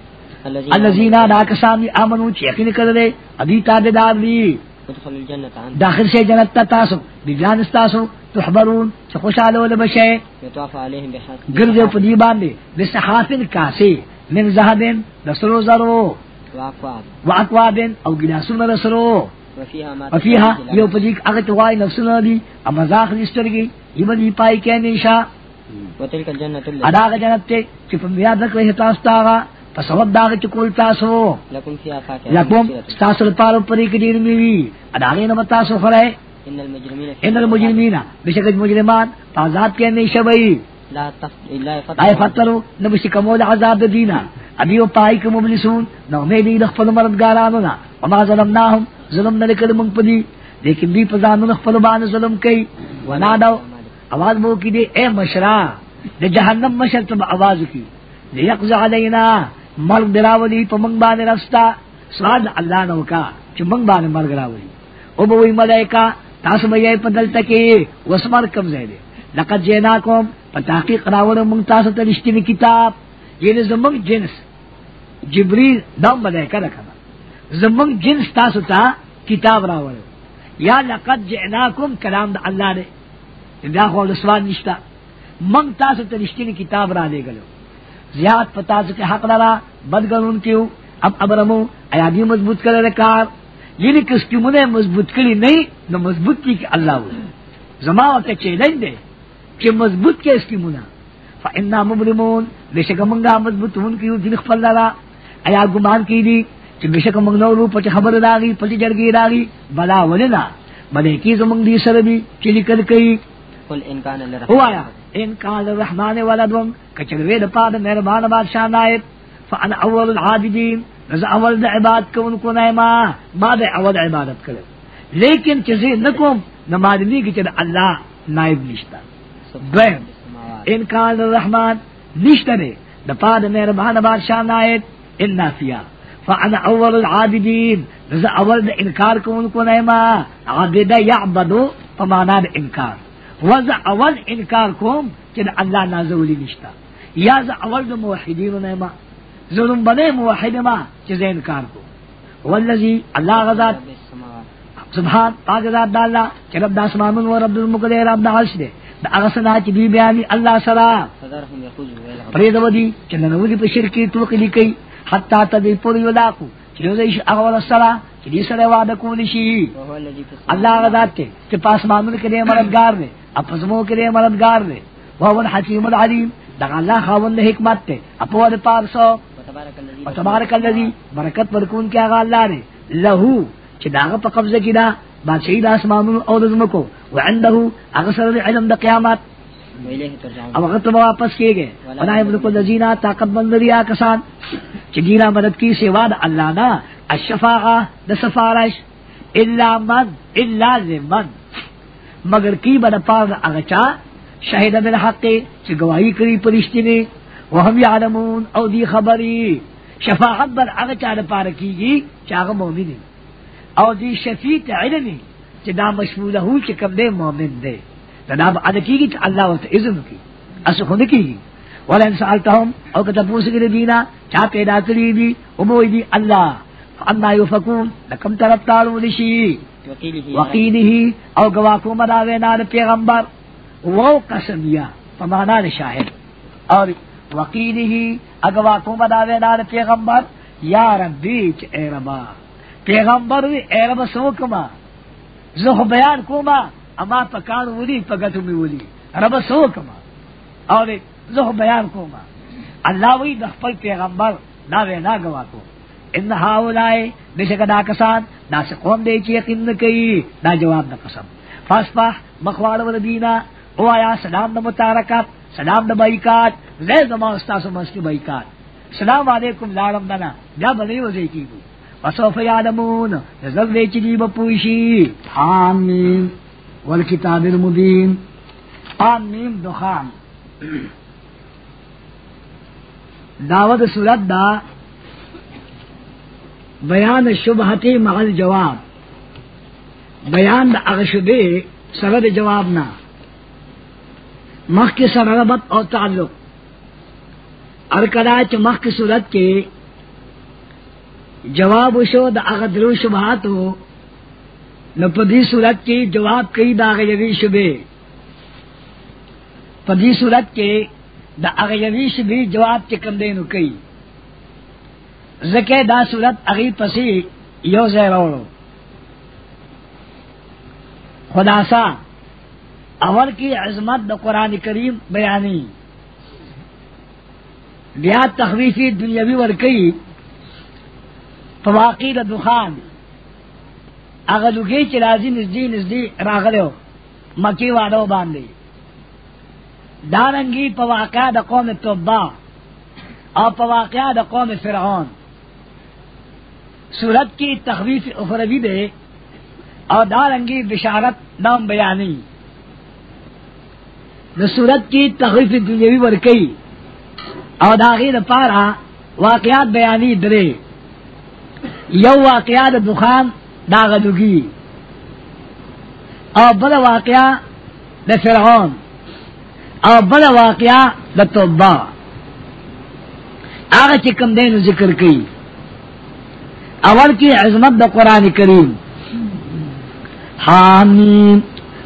[SPEAKER 2] الذین دا کسان امنو چې یقین کړل ابي تابعدار دي.
[SPEAKER 3] ادخلوا الجنة عن
[SPEAKER 2] داخل جنت تا تاسو بجان استاسو تحبرون چې خوشاله ول بشي
[SPEAKER 3] يطاف عليهم بحق
[SPEAKER 2] ګرځو په دی باندې بسحافن کاسي من ذهبن دسرو زرو.
[SPEAKER 3] واقواب
[SPEAKER 2] واقوابن او ګلاسونو رسرو
[SPEAKER 3] وفيها
[SPEAKER 2] یو پدیک هغه توای نفسونه دي اما ذاخ لسترګي یمن پای کې نشا
[SPEAKER 3] وتلك الجنة التي
[SPEAKER 2] ادا جنت ته چې په بیا د پسوب داغ چکول تاسو. لکم پری
[SPEAKER 3] کدیر میوی خرائے
[SPEAKER 2] ان المجرمین بشکت مجرمان
[SPEAKER 3] پازاد کے ہمیشہ بئی
[SPEAKER 2] آئے فترو نبشی کمول عذاب دینا. ابھی وہ پائی کے مبلسون نہ امیدی نخفل مردگارانونا وما ظلمناہم ظلم نلکل منگپدی لیکن دی پزانو نخفل بان ظلم کئی. آواز بو کی اے مشرا دے جہنم مشر تم آواز کی. لیقز علینا مرګ دراولي په موږ باندې رستا، سواد الله نو کا چې موږ باندې مرګ راولي او به وي ملائکه تاسو به یې په دلته کې وسمر کم ځای دي لقد جئناكم په تحقیق راوړو موږ تاسو ته رښتینی کتاب۔ یعنی زموږ جنس جبريل دا ملائکه راکنه زموږ جنس تاسو ته کتاب راوړو یا لقد جئناكم کلام د الله دی دا خو د نشتا۔ موږ تاسو ته رښتینی کتاب را لېګلو زیاد پتا چې حق لرا بدګنون کیو اب ابرمو ایا دی مضبوط کړه کار۔ یعنی کس کی منے مضبوط کړي نه نو مضبوط کی کہ اللہ ہو زما ته چیلنج دے کہ مضبوط کے اس کی منا فإنا مبرمون بشک منگا مضبوطون کیو دل خپل لرا۔ ایا ګمان کی دی چې بشک موږ نو روپ چې خبر راغی پټی جړګی راغی۔ بلا ولنا۔ بلې کی زمونږ دی کوي
[SPEAKER 3] قل إن كان للرحمن
[SPEAKER 2] هو آیا ان کان الرحمن ولدون کچروی د پاد مهربان بادشاہ نائب. فانا اول العابدین رضا اول د عبادت کون کو نه ما ما د اول عبادت کړو لیکن چې زه نکوم نمازنی کی چې الله نائب نشتا. دویم ان کان الرحمن نشته نه د پاد مهربان بادشاہ نائب. ان نافیا فانا اول العابدین رضا اول د انکار کون کو نه ما عابد یعبدو پمانا د انکار وز اول انکار کوم چې د الله نازولی نشتا یا ز اول د موحدین نه ظلم بنه موحد ما چې زه انکار کوم. والذي الله غزاد
[SPEAKER 3] رب السماوات
[SPEAKER 2] سبحان، پاک ذات د الله، چې رب د اسمانونو او رب المقدر رب د عرش دی. د هغه سنا چې دی بیان الله سره.
[SPEAKER 3] فذرهم يخوضوا ويلعبوا
[SPEAKER 2] پرې دودي چې نن ودي په شرکی توکې لیکي حتا ته دې پورې ولاکو چې دوی شي هغه ول سره چې دې سره وعده کول شي
[SPEAKER 3] وهو الذي في السماء
[SPEAKER 2] اللہ غزاد تے کہ پاسمانوں کے لیے مددگار دے اپزموں کے لیے مددگار دے وہ الحکیم العلیم. دا اللہ خاوند حکمت تے اپو دے پار سو
[SPEAKER 3] تبارک
[SPEAKER 2] اور الذی برکت ورکون کیا غا اللہ نے. لہو چې داغه په قبضه کې دا بادشاہی د اسمانونو او د زمکو وعنده هغه سره د علم د قیامت. هغه ته به واپس کیږي ولا یملک الذین طاقت بندریا کسان. چې ګیرا مدد کی سوا د الله نه الشفاعه د سفارش. الا من الا لمن. مگر کی بد پار هغه چا؟ شهید بالحق چې گواہی کړی پرشتنی. وهم یعلمون او دی خبری. شفاعت بر هغه چا د پاره کیږي چې هغه مؤمن او دی شفیع علمی چې دا مشموله هو چې کوم دی مؤمن دی دا دا ادا کیږي چې الله ورته اذن کوي اسه خو نه کیږي ولا ان سالتهم او کته پوښتنه دینا چا پیدا کړی دی؟ او مو دی الله فانا يفكون لکم طرف تارو لشي
[SPEAKER 3] وقیله
[SPEAKER 2] او گوا کو مدا وینا د پیغمبر، وو قسمیا فمانا د اور وقیله اگوا کو مدا وینا د پیغمبر، یا ربی چ اے ربا، پیغمبر وی اے رب سو کما بیان کوما، اما پکان ولی، پگتو می ولی، رب سو کما اور زه بیان کوما۔ اللہ وی د پیغمبر دا وینا گوا کو ان هاولای بشک دا کسان دا سے قوم دے چی یقین نہ کئی دا جواب دا قسم۔ فاسفح مخوار ور دینا او آیا سلام دا متارکات سلام دا بائیکات زید زمان استاسو مسکی بائیکات۔ سلام علیکم لارم دنا بیا بلی وزی کی گو۔ وصوف یادمون رزق دے چی دی بپوشی۔ حامیم والکتاب المبین۔ آمیم دخان۔ دعوت صورت دا بیان شبہتی مغل جواب. بیان دا اغشبے سرد جواب نہ مخ کی سربت اور تعلق. ارکدا مخ کی صورت کے جواب شو دا اغدرو شبہات ہو نو پدی صورت کی جواب کئی دا شبے پدی صورت کے دا اغیوی شبی جواب چکم دے نو کئی. زکے دا صورت اغی پسی یو زیروڑو خلاصہ اول کی عظمت دا قرآن کریم بیانی. بیا تخویفی دنیاوی ورکی فواقی دا دخان. اغلوگی چی رازی نزدی نزدی راغلیو، مکی وادو باندی. دارنگی پواقع دا قوم توبا اور پواقع دا قوم فرعون. سورت کی تخویف اخروی دے اور دارنگی بشارت نام بیانی۔ نو سورت کی تخویف دنیاوی ورکی اور داغیر پارا واقعات بیانی درے۔ یو واقعات دخان داغدگی اور بل واقعہ دا فرعون۔ اور بل واقعہ دا توبہ۔ آغا چکم دین ذکر کی۔ اول کی عظمت دا قرآن کریم. حامیم.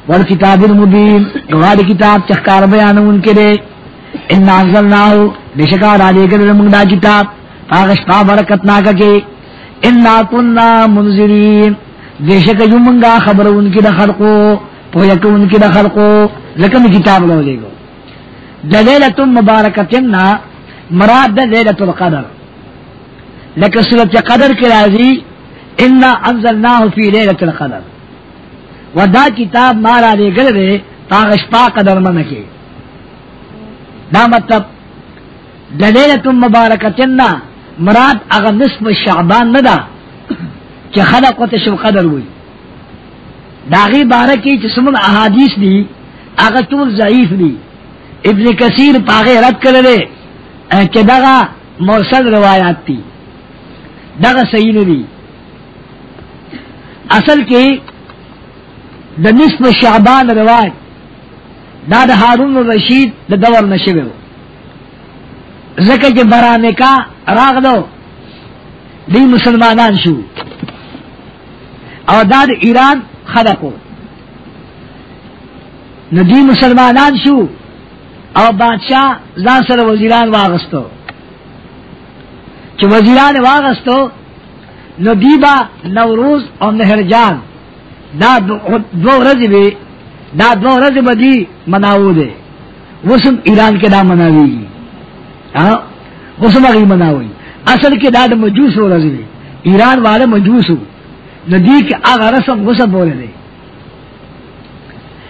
[SPEAKER 2] والکتاب المبین گواد کتاب چخکار بیان ان کے دے. ان انزلناہو. بشکار آدے کر منگ دا کتاب. پاغشپا برکت ناکا کے. انا کننا منذرین. بشک جو منگا خبر ان کی دا خلقو. پویک ان کی دا خلقو. لکم کتاب لو لے گو. دلیلت مبارکتنا مراد دا لیلت القدر لیکن صورت قدر کے راضی، انا انزلناہ فی لیلت القدر۔ و دا کتاب مارا دے گل دے پاغش پا قدر من کے۔ دا مطلب دلیلت مبارکتنا، مراد اغا نصف شعبان ندا، کہ خلق و تشو قدر ہوئی۔ داغی بارکی جسمن احادیث دی اغا طول ضعیف دی۔ ابن کثیر پاغے رد کر دے کہ دغا مرسل روایات تی۔ دغا صحیح ندی اصل کی دا نصف شعبان روایت، دا دا حارون الرشید دا دور نشوے ہو زکر کے برانے کا راغ دو دی مسلمانان شو. اور دا دا ایران خلقو نو دی مسلمانان شو اور بادشاہ زان سر وزیران واغستو. چو وزیران واغستو، نو دیبا نوروز اور نہرجان دا دو رضی بے دا دو رضی بدی مناو دے۔ وسم ایران کے دا مناوی گی۔ وسم اگی مناوی۔ اصل کے داد مجوس ہو رضی رہے ایران والے مجوس ہو ندی کے آگ رسم غصب ہو رہے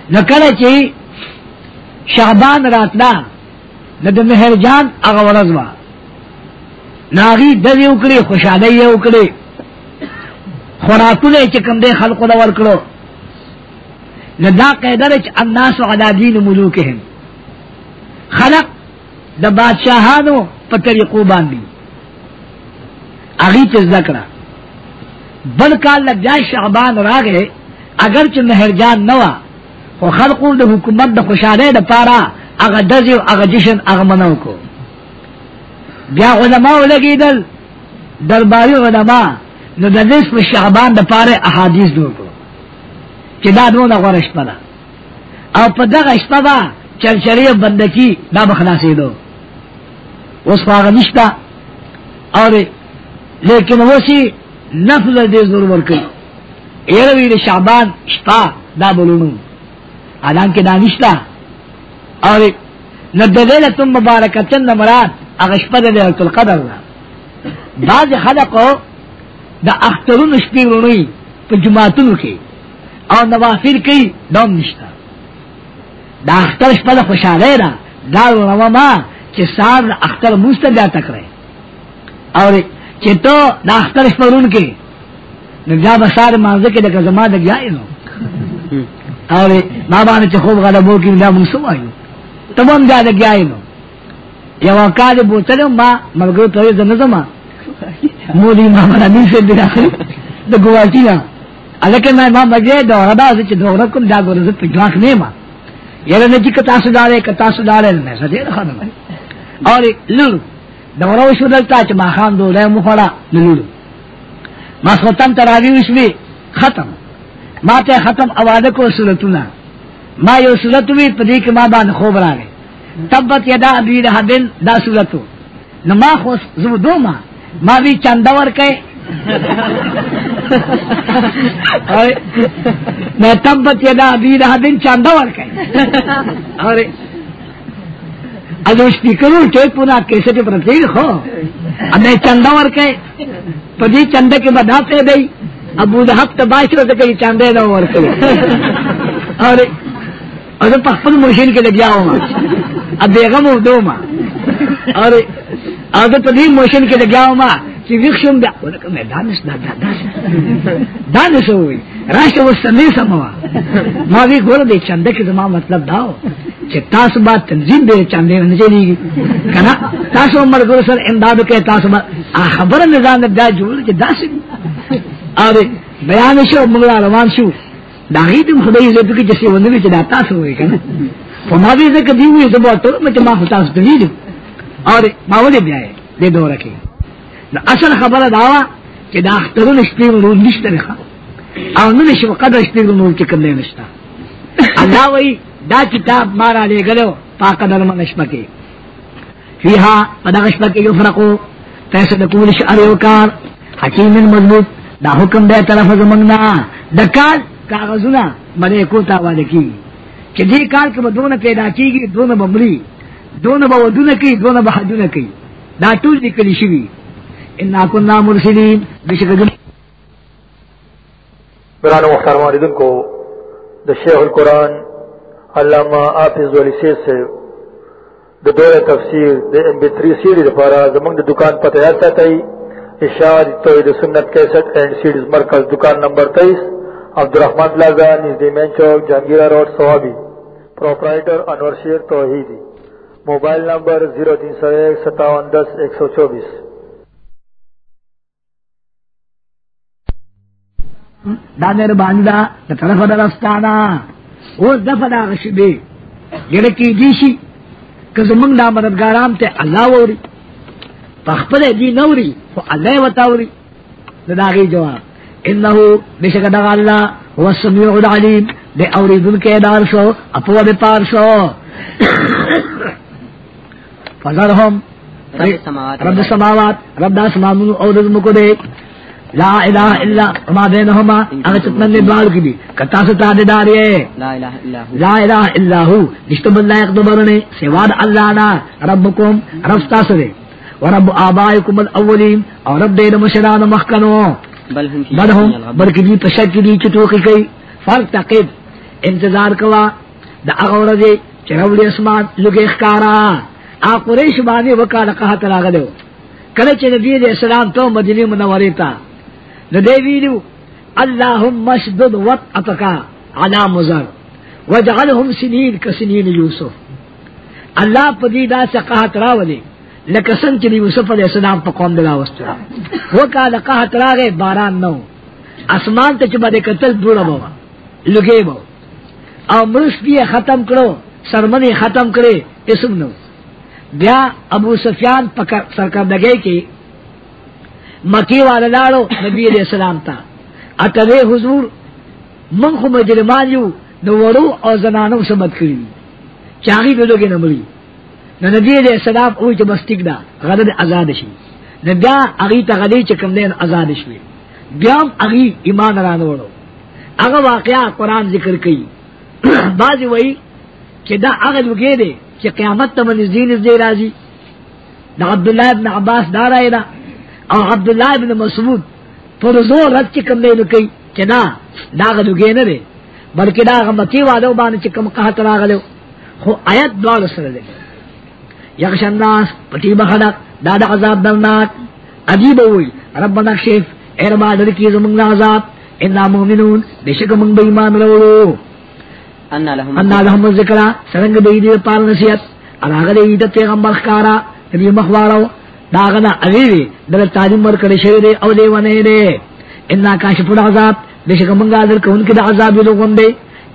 [SPEAKER 2] نہ کرے چی شعبان راتنا نہ د مہر جان اغا ورزوا۔ ناغی دزی اکڑی خوشادی اکڑی. خوراکو نے چکم دے خلق دا ورکڑو نہ دا قیدر چ الناس علی دین ملوکہم خلق دا بادشاہانو پا طریقو باندی اغی چیز ذکرہ بل کال لگ جائے شعبان راگے اگر چ مہر جان نوا خو خلقو دا حکومت دا خوشادے دا پارا اگا دزیو اگا جشن اگا منو کو بیا علماء لگی دل درباری علماء. نو دا نصف شعبان دا پارے احادیث دو کو چی دا دون غور اشپا دا او پا دغ اشپا با چل چلی بندکی دا بخلاسی دو اس کو آگا نشتا اور لیکن وہ سی نفل دے ضرور کئی ایروی دا شعبان اشپا دا بلونو. حالان کے دا نشتا اور نہ دلیل تم مبارکتن مراد اغشپد لیلت القدر دا بعض خلقو دا اخترون شپی رونوی پا جماعتونو کی. اور نوافر کی دوم نشتا. دا اختر شپد خوشحالے دا. دا رونو ما چی سار دا اختر موستا بیا تک رہے اور چی تو دا اختر شپرون کی. نجا بسار مانزے کے لکا زمان دا گیائی نو. اور ما بانے چی خوب غلبو کی دا منسو آئیو. تمام جا لگ گیا نو یا وقا دے بوتل ما مرگو تو یہ نظم مولی محمد امین سے دلا دا گواٹی نا. الکه ما ما مجھے دو ردا سے دو رکن دا گور سے پجواک نے ما یہ نے جی کتا سے دارے، کتا سے دارے، میں سدے خان اور لولو. دا ورو شو دلتا چ ما خان دو لے مخڑا لولو. ما ختم تراوی اس میں ختم. ما تے ختم اواده کو سورتنا ما یو سورت وی پدی کہ ما بان خوب را گئے تبت یدا ابی رہبن دا سورتو نو ما خو زو دو ما ما بھی چندور کئے میں تبت یدا ابی رہبن چندور کئے اور ادو سپیکرو ٹیپ پونا کیسے ٹیپ رتی خو. اب میں چندور کئے پدی چندے کے بدا پہ گئی ابو لہب تباش رو کئی چاندے نہ ور کرے اور اور پخپل مشین کے لگیا ہوں اب بیگم ہوں دو ماں اور اور پدی موشن کے لگیا ہوں ماں کہ وکشم دا میں دانش دا دانش. دانش ہوئی. راش وہ سموا ماں بھی گور دے چندے زمان مطلب داو کہ تاس بات تنظیم دے چندے نہ گی. کنا؟ تاس عمر گور سر امداد کے تاس بات خبر نظام دا جوڑ داس اور بیان شو مغلا روان شو. داغی تم خدای زیب کی وندوی ہوئی، کنا؟ فما بھی زکر دی ہوئی زبا تو میں چی ما خطا سو دلی اور ما ولی بیائے دے دو رکھے۔ نا اصل خبر داوا کہ دا اخترون اشپیر نور نشتا رکھا۔ او نو نشو قدر اشپیر نور چکم دے نشتا اللہ وی دا کتاب مارا لے گلو پا قدر من اشپکے فیہا پدا اشپکے یفرقو۔ فیصد کولش اریوکار حکیم مضبوط دا حکم دے طرف زمنگنا دکال کاغذنا بنے کو تاوالے کی۔ کہ دی کال کے دون پیدا کی گی دون بمری دون بودون کی دون بحجون کی۔ دا ٹول نکلی شوی۔ انا کننا مرسلین۔ بشک دن
[SPEAKER 1] بران مختار ماردن کو دا شیخ القرآن علامہ آفز والی سید سے دا دور تفسیر دا ام بی تری سیڈی دا پارا زمان دا دکان پتہ یاد تئی اشاد توحید سنت کیسٹ اینڈ سیڈز مرکز دکان نمبر تیئیس Abdul Rahman plaza نژد main chowk, Jahangira road Swabi proprietor Anwar Sher Tauheedi mobile number zero تین سو ایک ستاون دس ایک سو چوبیس
[SPEAKER 2] دا میرے باندھا دا طرف دا رستانا وہ دفع دا غشی دے غشبے گرکی دیشی کہ زمانگ دا مددگارام تے اللہ ووری پخپل دی نوری خو اللہ وطاوری دا داغی جواب انہو بشک دغا اللہ هو السمیع العلیم دے اوریدن کے دار شو اپو دے پار شو۔ فضرهم
[SPEAKER 3] رب السماوات
[SPEAKER 2] رب دا سمامون او رزم کو دے۔ لا الہ الا ما بینہما اگر چتنن نے دوال کی دی کتا سے تادے داری ہے
[SPEAKER 3] لا الہ الا ہو۔
[SPEAKER 2] لا الہ الا ہو۔ نشتو بندہ اقدبرنے سواد اللہ نا ربکم رب ستاسو دے ورب آبائکم الاولین اور رب دے مشران مخکنو۔
[SPEAKER 3] بل الغبن.
[SPEAKER 2] بلکہ دی پشک دی چٹوکی کئی فرق تقید انتظار کوا، دا اغور دے چرولی اسمان لگے اخکارا. آ قریش بانی وکا لقاہ تراغلو کلچ نبی علیہ السلام تو مدینی منوری تا. ندے ویلو، اللہم مشدد وط اتکا علا مزر وجعلهم سنین کسنین یوسف. اللہ پدیدہ سے قہت راولے لکسن چلی یوسف علیہ السلام پا قوم دلا وسطرا وکا لقہت راگے باران نو. اسمان ته چې باندې قتل دوړه بوا لګي بو او مرس دی ختم کړو سرمنی ختم کړي اسم نو۔ بیا ابو سفیان پکر سرکردګي کې مکی والا لاړو نبی علیہ السلام ته اته حضور، من مجرمان یو، نو وړو او زنانو سمت کړی چاغي به لګي نه مړي نو نبی علیہ السلام او چې بس دا غدد آزاد شي نو بیا اغي ته غدي چې کوم دین آزاد شي بیا اغي ایمان رانه وړو هغه واقعا قران ذکر کوي بعض وای چې دا هغه لګي دي چې قیامت ته من دین دې راځي دا عبد الله ابن عباس دا راځي او عبد الله ابن مسعود پر زور رد چې کوم دی کوي چې دا دا هغه لګي نه دي دا هغه مکی والو باندې چې کوم قحط راغلو خو آیت دوار سره دی یغش الناس پټی بخدق دا د عذاب درناک عجیب وي ربنا کشف اے رب در کی زمنگ عذاب. انا مومنون بشک من بے ایمان وروړو
[SPEAKER 3] ان لهم
[SPEAKER 2] ان لهم ذکر سرنگ دې دې پال نصیحت. هغه دې د پیغمبر ښکارا نبی مخوارو. داغنا اوی دل تعلیم ور کړی شه دې او دې ونه دې ان کاشف العذاب. بشک من غادر کون کې د عذاب لوګون دې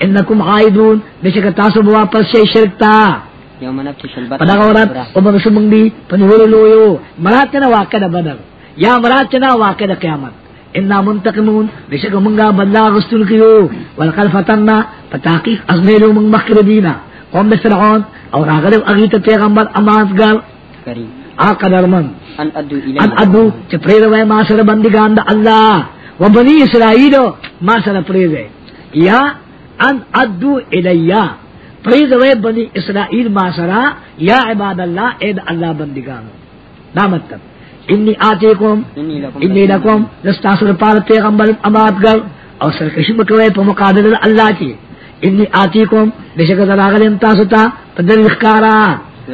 [SPEAKER 2] انکم عائدون. بشک تاسو واپس شي شرک تا.
[SPEAKER 3] يوم نبتش البطن
[SPEAKER 2] پدغه ورځ او به سمون دي په نیولو یو مراتنه واقع د بدر. یا مراتنه واقع د قیامت. ان منتقمون بشک مونږه بدلا کیو ولقد فتنا فتحقیق ازمیلو من مخکر دینا۔ قوم فرعون او راغلو اغیت پیغمبر آقدر من۔
[SPEAKER 3] ان ادو
[SPEAKER 2] ما سر بندگان دا اللہ۔ و بنی اسرائیلو ما سر یا ان ادو الیا پریدوی بنی اسرائیل ما سر یا عباد اللہ اید اللہ بندگان دا مطلب۔ انی
[SPEAKER 3] انی لکم
[SPEAKER 2] انی لکم لستاسر پار پیغمبر امادگر او سرکشی بکوی پا مقابل اللہ کی. انی آتیکم بشک دراغل امتاستا پدر اخکارا.
[SPEAKER 3] و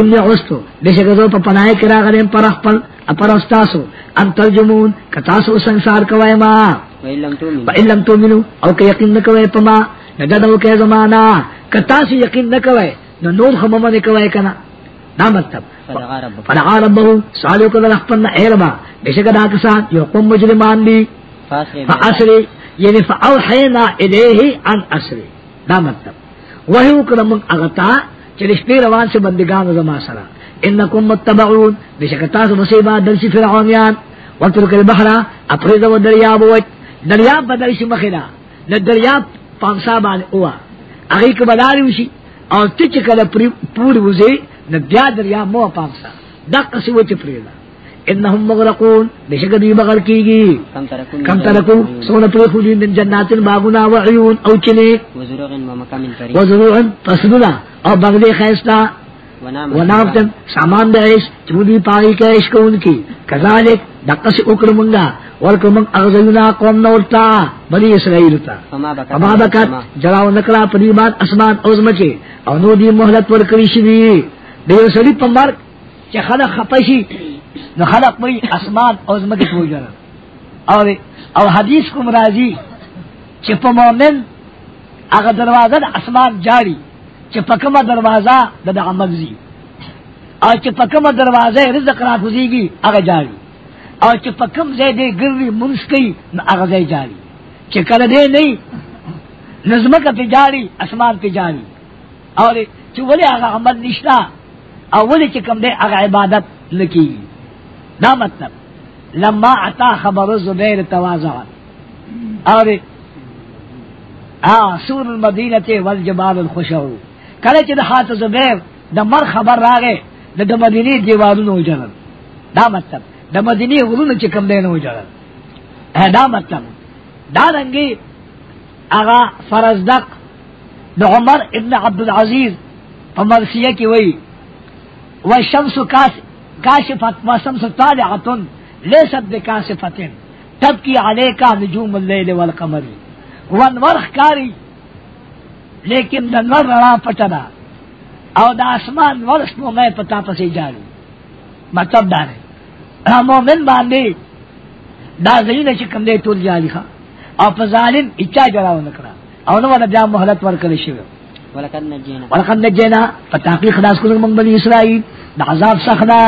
[SPEAKER 3] انی
[SPEAKER 2] عستو بشک دو پا پناہ کرا غلیم پر اخپل اپر استاسو. ان ترجمون کتاسو سنسار کوئی ما.
[SPEAKER 3] ان لم
[SPEAKER 2] فا علم تومنو او که یقین نکوئی پا ما. نددو که زمانا کتاسو یقین نو نور خمم نکوئی کنا. نا مطلب فدعا ربه سالو کدر اخپلنا ایرما بشک دا کسان یو قوم مجرمان دی.
[SPEAKER 3] فاسر
[SPEAKER 2] فاسری یعنی فاوحینا الیہ ان اسری. دا مطلب. وحی اکرم اغتا چلشپی روان سے بندگان زما سرا. انکم متبعون. بشکتا سے مصیبہ درسی فرعونیان. وترک البحر اپریز و دریاب وچ دریاب بدرسی مخینا نہ دریاب پانسا بان اوا. اگی کے وشی اور تچ کل پور وزی نہ بیا دریاب مو پانسا دق سی وچ پریدا انہم مغرقون بشک دی کیگی
[SPEAKER 3] کم ترکون
[SPEAKER 2] کم ترکو سونا پر خودین من جنات باغنا وعیون او چنے۔
[SPEAKER 3] وزروغ و مکام کریم
[SPEAKER 2] وزروع فصلنا او بغدی خیستا
[SPEAKER 3] ونام
[SPEAKER 2] ونامتن سامان دعیش چمودی پاگی کا عشق ان کی۔ کذالک دقس اکرمنگا ولکمنگ اغزینا قوم نورتا بنی اسرائیل تا۔
[SPEAKER 3] فما بکت
[SPEAKER 2] جراو نکلا پریمان اسمان اوزمچے او نو دی محلت ورکری شوی دیو سلی پمبر چه خلق خپشی نو خلق وی اسمان اوزمچے پوی جرن اور او حدیث کو مرازی چې په مؤمن هغه دروازه د اسمان جاری چې په کومه دروازه د د عمل زی او چې په کومه دروازه رزق را کوزيږي هغه جاری او چې په کوم ځای دی ګرځي منسکی نو هغه ځای جاری چې کله دی نه نظمکه په جاری اسمان په جاری اور چې ولې هغه عمل نشتا او ولې چې کوم عبادت نکی دا مطلب. لما عطا خبر زبیر تواضع. اور سور المدینه والجبال الخشوع کله چې د حات زبیر د مر خبر راغې د د مدینه دیوالونو وجرل دا مطلب. د مدینه غرونو چې کم دی نو وجرل دا مطلب. دا مطلب. رنګي اغا فرزدق د عمر ابن عبد العزيز په مرسیه کې وای و شمس کاس کاشفت وسم سطالعتن لیست بکاشفتن تب کی علی کا نجوم اللیل والقمر۔ ونور خکاری لیکن دنور رڑا پٹنا او دا اسمان ورس نو میں پتا پسی جارو۔ مطلب دارے مومن باندے، دا زین چکم دے تول جالی خوا۔ او پا ظالم اچا جراو نکرا او نو بیا محلت ورکل شوی۔
[SPEAKER 3] ولقد نجينا.
[SPEAKER 2] نجینا فتحقیق خلاص کلو من بنی اسرائیل دا عذاب سخنا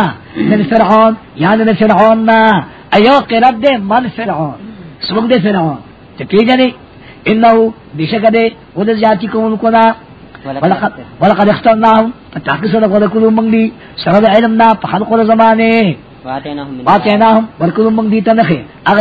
[SPEAKER 2] من فرعون. یعنی من فرعون نا ایو قرد دے من فرعون. سبق دے فرعون. چکی جنی انہو بشک دے ودر جاتی کون کنا ولقد ولقد اخترناهم فتحقیق صدق ودکلو من دی. سرد علمنا پخلق زمانے. واتیناهم ورکلو من دی تنخی اگر